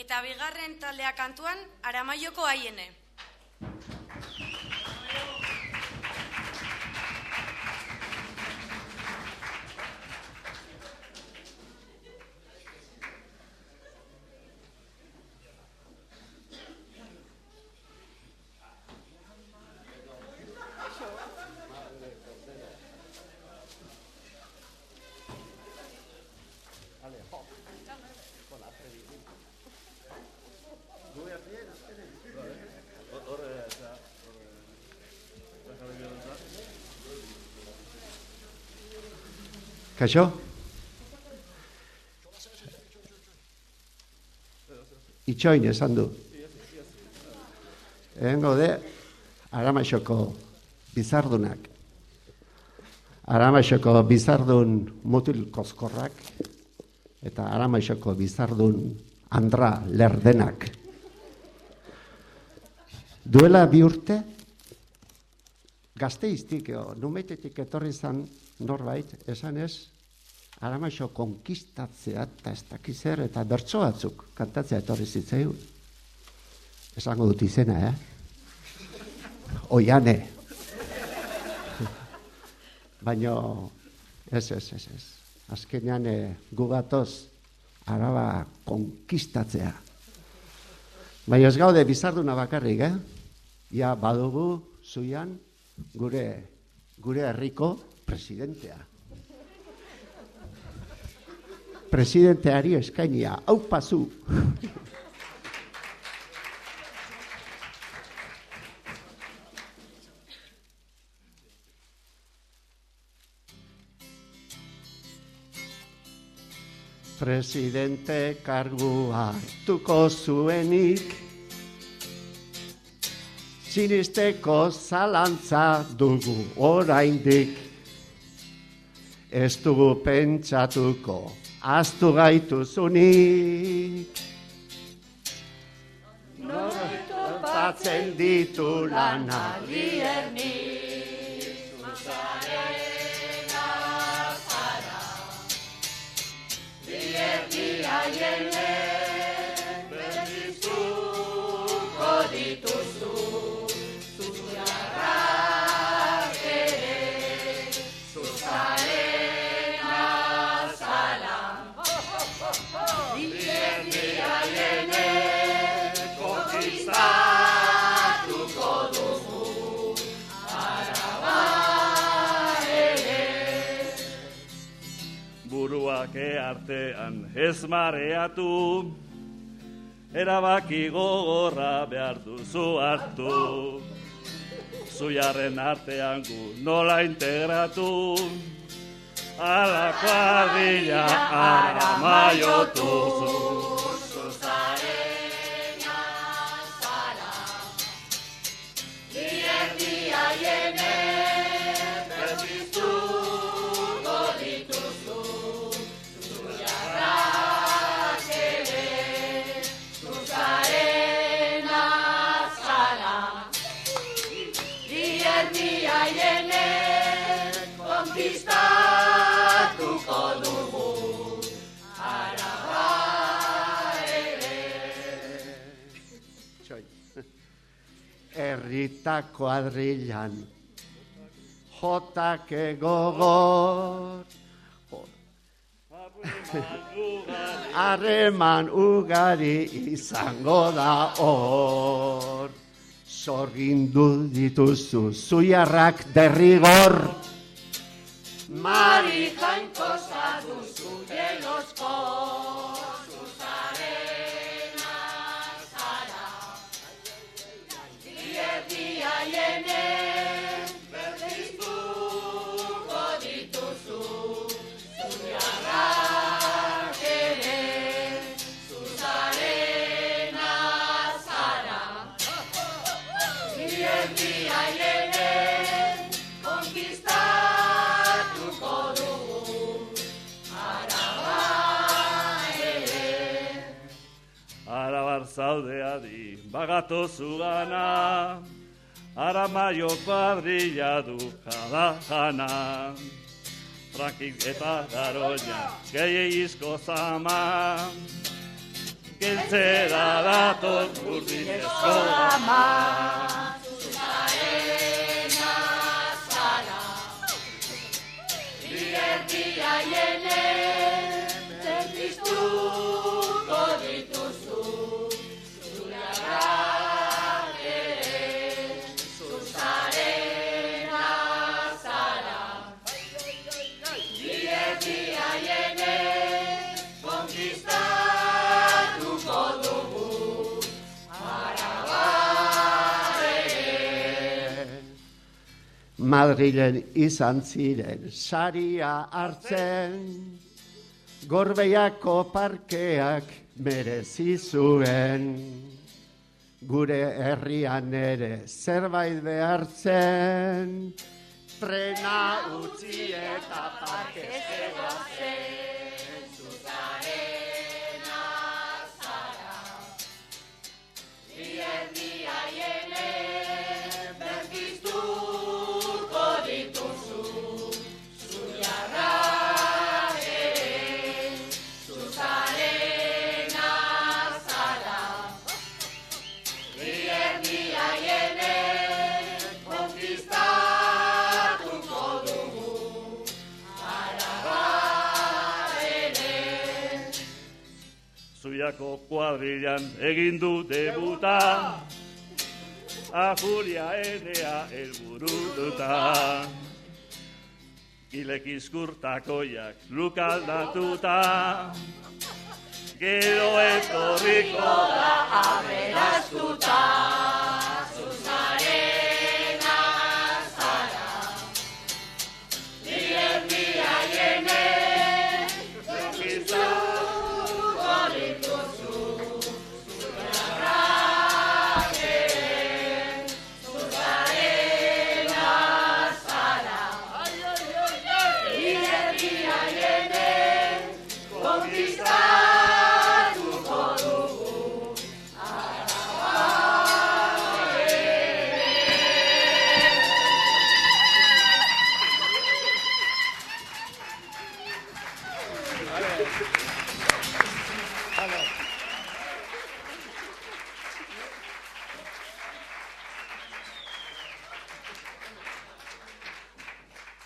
Eta bigarren taldea kantuan, aramaioko haiene. Kaixo? Itxoin esan du. Ehen gode, aramaixoko bizardunak. Aramaixoko bizardun mutil kozkorrak eta aramaixoko bizardun andra lerdenak. Duela bi urte, gazteiztik, numetetik etorri zan norbait, esan ez, aramaixo konkistatzea eta ez dakizer eta bertso batzuk kantatzea etorri zitzaigu. Esango dut izena, eh? Oiane. Baina, ez, ez, ez, ez. Azkenean eh, gu gatoz araba konkistatzea. Baina ez gaude bizarduna bakarrik, eh? Ja, badugu, zuian, gure, gure herriko presidentea. Presidenteari eskainia, hau pasu. Presidente kargua hartuko zuenik. Sinisteko zalantza dugu oraindik. Ez dugu pentsatuko Aztu gaituzunik. Topatzen ditu lanarrienik buruak artean ez mareatu, erabaki gogorra behar duzu hartu. Zuiarren artean gu nola integratu, ala kuadrilla ara maiotu. Errita kuadrillan Jotak egogor. Harreman ugari izango da hor. Zorgindu dituzu zuiarrak derrigor. Mari jainko zaduzu jelosko Arabar zaude adi, bagatu zugana, ara maio kuadrilla du jada jana. Frankik eta garoña, gehiagizko zama, Giltze dator urdinezko ama. Madrilen izan ziren saria hartzen, gorbeiako parkeak merezi zuen. Gure herrian ere zerbait behartzen, trena utzi eta parkezera Zuriako kuadrilan egin du debuta. A Julia Enea elburu duta. Gilek izkurtakoiak lukaldatuta. Gero etorriko da aberastuta.